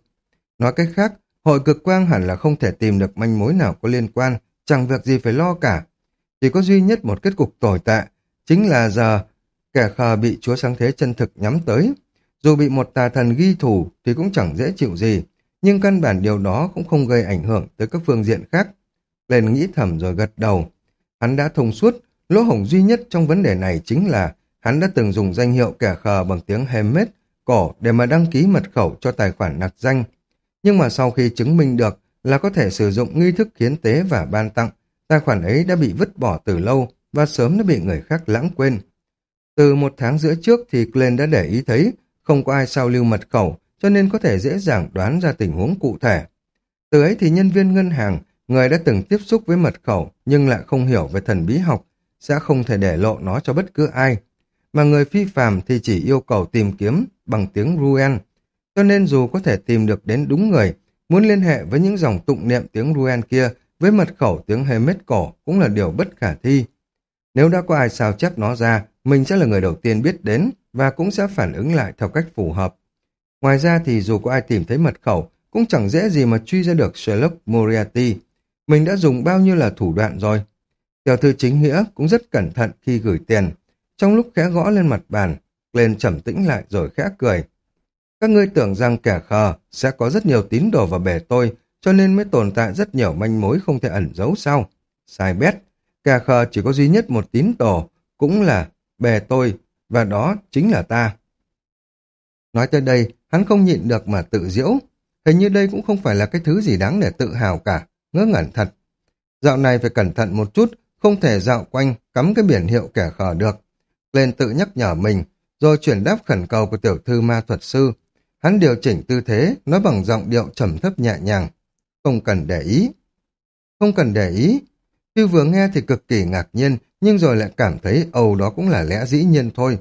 Nói cách khác, hội cực quang hẳn là không thể tìm được manh mối nào có liên quan, chẳng việc gì phải lo cả. Chỉ có duy nhất một kết cục tồi tệ, chính là giờ kẻ khờ bị chúa sáng thế chân thực nhắm tới. Dù bị một tà thần ghi thủ thì cũng chẳng dễ chịu gì, nhưng căn bản điều đó cũng không gây ảnh hưởng tới các phương diện khác. Lên nghĩ thầm rồi gật đầu. Hắn đã thông suốt, lỗ hổng duy nhất trong vấn đề này chính là hắn đã từng dùng danh hiệu kẻ khờ bằng tiếng Hemet, cổ để mà đăng ký mật khẩu cho tài khoản nạc danh. Nhưng mà sau khi chứng minh được là có thể sử dụng nghi thức hiến tế và ban tặng, tài khoản ấy đã bị vứt bỏ từ lâu và sớm đã bị người khác lãng quên. Từ một tháng giữa trước thì Glenn đã để ý thấy không có ai sao lưu mật khẩu cho nên có thể dễ dàng đoán ra tình huống cụ thể. Từ ấy thì nhân viên ngân hàng, người đã từng tiếp xúc với mật khẩu nhưng lại không hiểu về thần bí học, sẽ không thể để lộ nó cho bất cứ ai. Mà người phi phàm thì chỉ yêu cầu tìm kiếm bằng tiếng Ruen. Cho nên dù có thể tìm được đến đúng người, muốn liên hệ với những dòng tụng niệm tiếng Ruen kia với mật khẩu tiếng Hemet cổ cũng là điều bất khả thi. Nếu đã có ai sao chép nó ra, mình sẽ là người đầu tiên biết đến và cũng sẽ phản ứng lại theo cách phù hợp. Ngoài ra thì dù có ai tìm thấy mật khẩu, cũng chẳng dễ gì mà truy ra được Sherlock Moriarty. Mình đã dùng bao nhiêu là thủ đoạn rồi. Tiểu thư chính nghĩa cũng rất cẩn thận khi gửi tiền. Trong lúc khẽ gõ lên mặt bàn, lên trầm tĩnh lại rồi khẽ cười. Các ngươi tưởng rằng kẻ khờ sẽ có rất nhiều tín đồ vào bể tôi, cho nên mới tồn tại rất nhiều manh mối không thể ẩn giấu sau. Sai bét, kẻ khờ chỉ có duy nhất một tín tổ, cũng là bề tôi, và đó chính là ta. Nói tới đây, hắn không nhịn được mà tự diễu. Hình như đây cũng không phải là cái thứ gì đáng để tự hào cả, ngớ ngẩn thật. Dạo này phải cẩn thận một chút, không thể dạo quanh, cắm cái biển hiệu kẻ khờ được. Lên tự nhắc nhở mình, rồi chuyển đáp khẩn cầu của tiểu thư ma thuật sư. Hắn điều chỉnh tư thế, nói bằng giọng điệu trầm thấp nhẹ nhàng. Không cần để ý. Không cần để ý. Khi vừa nghe thì cực kỳ ngạc nhiên, nhưng rồi lại cảm thấy âu đó cũng là lẽ dĩ nhiên thôi.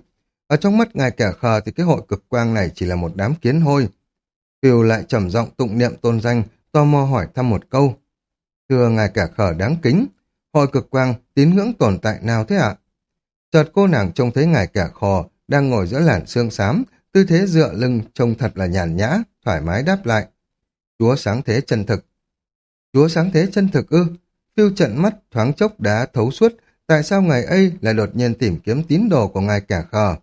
Ở trong mắt ngài kẻ khờ thì cái hội cực quang này chỉ là một đám kiến hôi. Phiêu lại trầm giọng tụng niệm tôn danh, tò mò hỏi thăm một câu. Thưa ngài kẻ khờ đáng kính, hội cực quang tín ngưỡng tồn tại nào thế ạ? Chợt cô nàng trông thấy ngài kẻ khò đang ngồi giữa làn xương xám, tư thế dựa lưng trông thật là nhàn nhã, thoải mái đáp lại. Chúa sáng thế chân thực. Chúa sáng thế chân thực ư? Phiêu trận mắt thoáng chốc đã thấu suốt, tại sao ngài ấy lại đột nhiên tìm kiếm tín đồ của ngài kẻ khờ.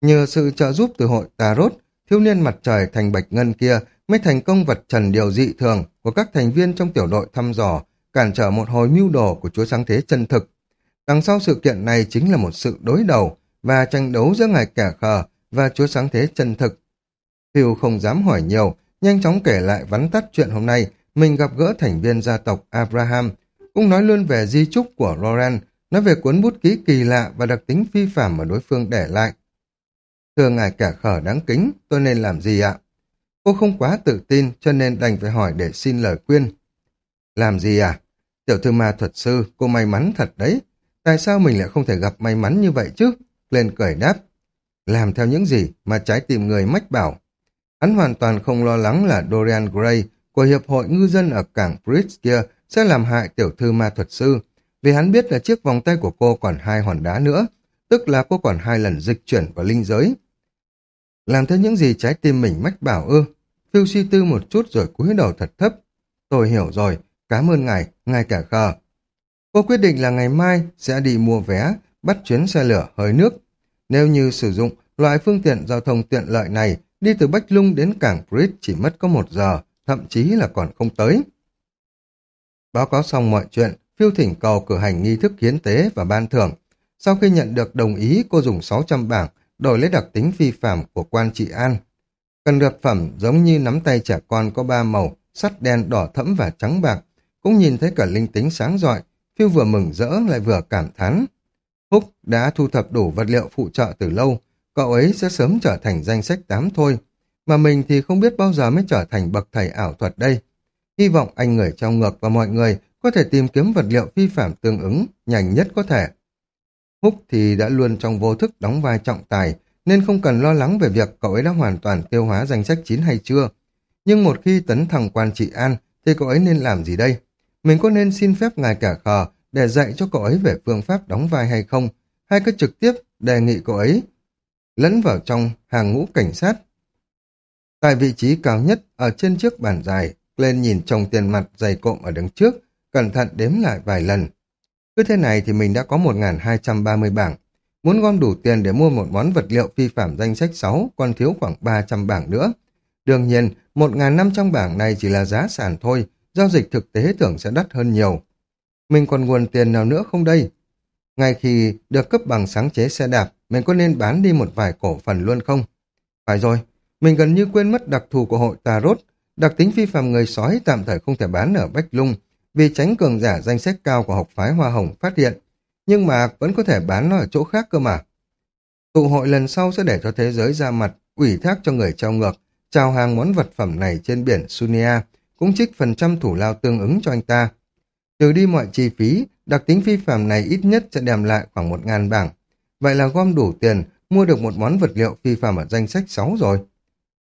Nhờ sự trợ giúp từ hội Tarot, thiếu niên mặt trời thành bạch ngân kia mới thành công vật trần điều dị thường của các thành viên trong tiểu đội thăm dò, cản trở một hồi mưu đồ của chúa sáng thế chân thực. Đằng sau sự kiện này chính là một sự đối đầu và tranh đấu giữa ngài kẻ khờ và chúa sáng thế chân thực. Phiêu không dám hỏi nhiều, nhanh chóng kể lại vắn tắt chuyện hôm nay mình gặp gỡ thành viên gia tộc Abraham, cũng nói luôn về di trúc của Loren, nói về cuốn bút ký kỳ lạ và đặc tính phi phạm mà đối phương để lại. Thưa ngài cả khở đáng kính, tôi nên làm gì ạ? Cô không quá tự tin cho nên đành phải hỏi để xin lời khuyên. Làm gì à? Tiểu thư ma thuật sư, cô may mắn thật đấy. Tại sao mình lại không thể gặp may mắn như vậy chứ? Lên cười đáp. Làm theo những gì mà trái tim người mách bảo. Hắn hoàn toàn không lo lắng là Dorian Gray của Hiệp hội Ngư dân ở cảng Bridge kia sẽ làm hại tiểu thư ma thuật sư, vì hắn biết là chiếc vòng tay của cô còn hai hòn đá nữa, tức là cô còn hai lần dịch chuyển vào linh giới. Làm theo những gì trái tim mình mách bảo ư. Phiêu suy tư một chút rồi cúi đầu thật thấp. Tôi hiểu rồi, cảm ơn ngài, ngài cả khờ. Cô quyết định là ngày mai sẽ đi mua vé, bắt chuyến xe lửa hơi nước. Nếu như sử dụng loại phương tiện giao thông tiện lợi này, đi từ Bách Lung đến cảng Bridge chỉ mất có một giờ, thậm chí là còn không tới. Báo cáo xong mọi chuyện, phiêu thỉnh cầu cử hành nghi thức hiến tế và ban thưởng. Sau khi nhận được đồng ý, cô dùng 600 bảng đổi lấy đặc tính phi phạm của quan trị an. Cần được phẩm giống như nắm tay trẻ con có ba màu, sắt đen, đỏ thẫm và trắng bạc, cũng nhìn thấy cả linh tính sáng rọi, phiêu vừa mừng rỡ lại vừa cảm thán. Húc đã thu thập đủ vật liệu phụ trợ từ lâu, cậu ấy sẽ sớm trở thành danh sách tám thôi, mà mình thì không biết bao giờ mới trở thành bậc thầy ảo thuật đây. Hy vọng anh người trong ngược và mọi người có thể tìm kiếm vật liệu phi phạm tương ứng nhanh nhất có thể. Húc thì đã luôn trong vô thức đóng vai trọng tài, nên không cần lo lắng về việc cậu ấy đã hoàn toàn tiêu hóa danh sách chín hay chưa. Nhưng một khi tấn thẳng quan trị an, thì cậu ấy nên làm gì đây? Mình có nên xin phép ngài cả khờ để dạy cho cậu ấy về phương pháp đóng vai hay không? Hay cứ trực tiếp đề nghị cậu ấy lẫn vào trong hàng ngũ cảnh sát? Tại vị trí cao nhất, ở trên chiếc bàn dài, lên nhìn chồng tiền mặt dày cộm ở đứng trước, cẩn thận đếm lại vài lần. Cứ thế này thì mình đã có 1.230 bảng. muốn gom đủ tiền để mua một món vật liệu phi phạm danh sách 6 còn thiếu khoảng 300 bảng nữa. Đương nhiên, 1.500 bảng này chỉ là giá sản thôi, giao dịch thực tế tưởng sẽ đắt hơn nhiều. Mình còn nguồn tiền nào nữa không đây? Ngay khi được cấp bằng sáng chế xe đạp, mình có nên bán đi một vài cổ phần luôn không? Phải rồi, mình gần như quên mất đặc thù của hội Tarot, đặc tính phi phạm người sói tạm thời không thể bán ở Bách Lung, vì tránh cường giả danh sách cao của học phái Hoa Hồng phát hiện, nhưng mà vẫn có thể bán nó ở chỗ khác cơ mà. Tụ hội lần sau sẽ để cho thế giới ra mặt, ủy thác cho người trao ngược, trao hàng món vật phẩm này trên biển Sunia, cũng trích phần trăm thủ lao tương ứng cho anh ta. Trừ đi mọi chi phí, đặc tính phi phạm này ít nhất sẽ đem lại khoảng một ngàn bảng. Vậy là gom đủ tiền, mua được một món vật liệu phi phạm ở danh sách 6 rồi.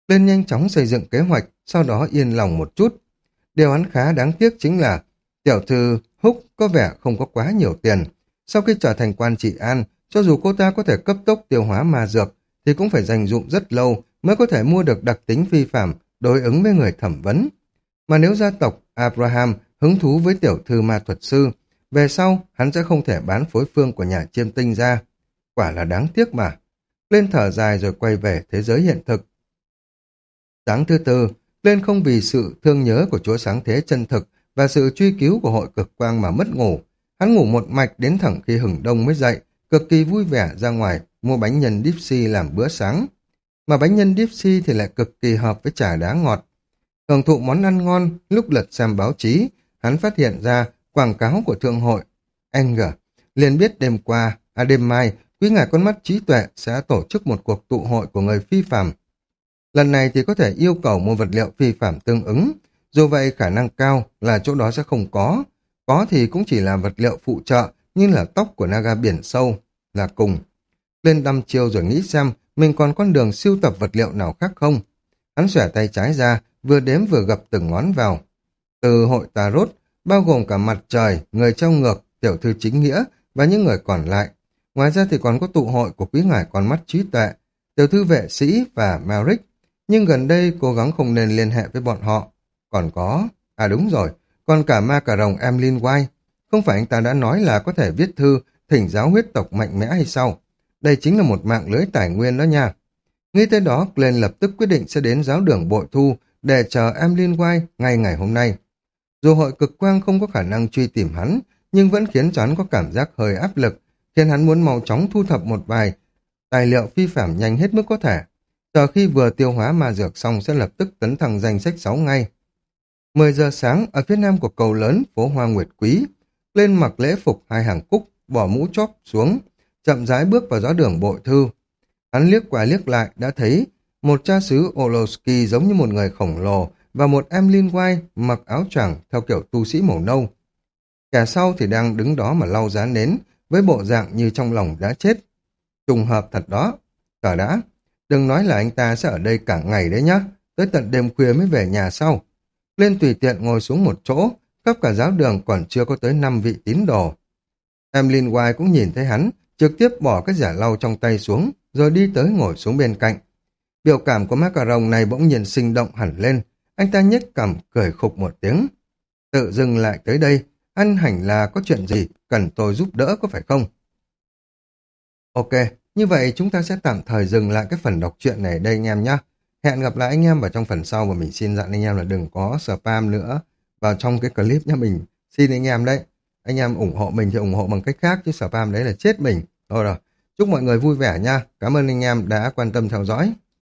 Lên nhanh chóng xây dựng kế hoạch, sau đó yên lòng một chút. Điều hắn khá đáng tiếc chính là tiểu thư Húc có vẻ không có quá nhiều tiền. Sau khi trở thành quan trị an, cho dù cô ta có thể cấp tốc tiêu hóa ma dược, thì cũng phải dành dụng rất lâu mới có thể mua được đặc tính phi phạm đối ứng với người thẩm vấn. Mà nếu gia tộc Abraham hứng thú với tiểu thư ma thuật sư, về sau hắn sẽ không thể bán phối phương của nhà chiêm tinh ra. Quả là đáng tiếc mà. Lên thở dài rồi quay về thế giới hiện thực. Sáng thứ tư, lên không vì sự thương nhớ của chúa sáng thế chân thực và sự truy cứu của hội cực quang mà mất ngủ. Hắn ngủ một mạch đến thẳng khi hừng đông mới dậy, cực kỳ vui vẻ ra ngoài mua bánh nhân Dipsy làm bữa sáng. Mà bánh nhân Dipsy thì lại cực kỳ hợp với trà đá ngọt. Hưởng thụ món ăn ngon, lúc lật xem báo chí, hắn phát hiện ra quảng cáo của thương hội. Anger liền biết đêm qua, à đêm mai, quý ngài con mắt trí tuệ sẽ tổ chức một cuộc tụ hội của người phi phạm. Lần này thì có thể yêu cầu mua vật liệu phi phạm tương ứng, dù vậy khả năng cao là chỗ đó sẽ không có. Có thì cũng chỉ là vật liệu phụ trợ như là tóc của naga biển sâu, là cùng. Lên đăm chiêu rồi nghĩ xem mình còn con đường siêu tập vật liệu nào khác không. Hắn xòe tay trái ra, vừa đếm vừa gập từng ngón vào. Từ hội Tarot, bao gồm cả mặt trời, người trao ngược, tiểu thư chính nghĩa và những người còn lại. Ngoài ra thì còn có tụ hội của quý ngài con mắt trí tuệ, tiểu thư vệ sĩ và Merrick nhưng gần đây cố gắng không nên liên hệ với bọn họ. Còn có... À đúng rồi, còn cả ma cà rồng Emlyn White. Không phải anh ta đã nói là có thể viết thư thỉnh giáo huyết tộc mạnh mẽ hay sao? Đây chính là một mạng lưới tài nguyên đó nha. Nghĩ tới đó, Glenn lập tức quyết định sẽ đến giáo đường bội thu để chờ Emlyn White ngay ngày hôm nay. Dù hội cực quang không có khả năng truy tìm hắn, nhưng vẫn khiến cho hắn có cảm giác hơi áp lực, khiến hắn muốn mau chóng thu thập một vài tài liệu phi phạm nhanh hết mức có thể. Chờ khi vừa tiêu hóa ma dược xong sẽ lập tức tấn thẳng danh sách 6 ngay. 10 giờ sáng, ở phía nam của cầu lớn, phố Hoa Nguyệt Quý, lên mặc lễ phục hai hàng cúc, bỏ mũ chóp xuống, chậm rãi bước vào gió đường bội thư. Hắn liếc qua liếc lại đã thấy một cha xứ Olowski giống như một người khổng lồ và một em liên quai mặc áo choàng theo kiểu tu sĩ màu nâu. Kẻ sau thì đang đứng đó mà lau giá nến với bộ dạng như trong lòng đã chết. Trùng hợp thật đó. cả đã. Đừng nói là anh ta sẽ ở đây cả ngày đấy nhá. Tới tận đêm khuya mới về nhà sau. Lên tùy tiện ngồi xuống một chỗ, khắp cả giáo đường còn chưa có tới năm vị tín đồ. Emlyn White cũng nhìn thấy hắn, trực tiếp bỏ cái giả lau trong tay xuống, rồi đi tới ngồi xuống bên cạnh. Biểu cảm của macaron này bỗng nhiên sinh động hẳn lên, anh ta nhếch cằm cười khục một tiếng. Tự dừng lại tới đây, ăn hành là có chuyện gì, cần tôi giúp đỡ có phải không? Ok, như vậy chúng ta sẽ tạm thời dừng lại cái phần đọc truyện này đây anh em nhé. Hẹn gặp lại anh em vào trong phần sau và mình xin dặn anh em là đừng có spam nữa vào trong cái clip nhé mình. Xin anh em đấy. Anh em ủng hộ mình thì ủng hộ bằng cách khác chứ spam đấy là chết mình. Thôi rồi. Chúc mọi người vui vẻ nha. Cảm ơn anh em đã quan tâm theo dõi.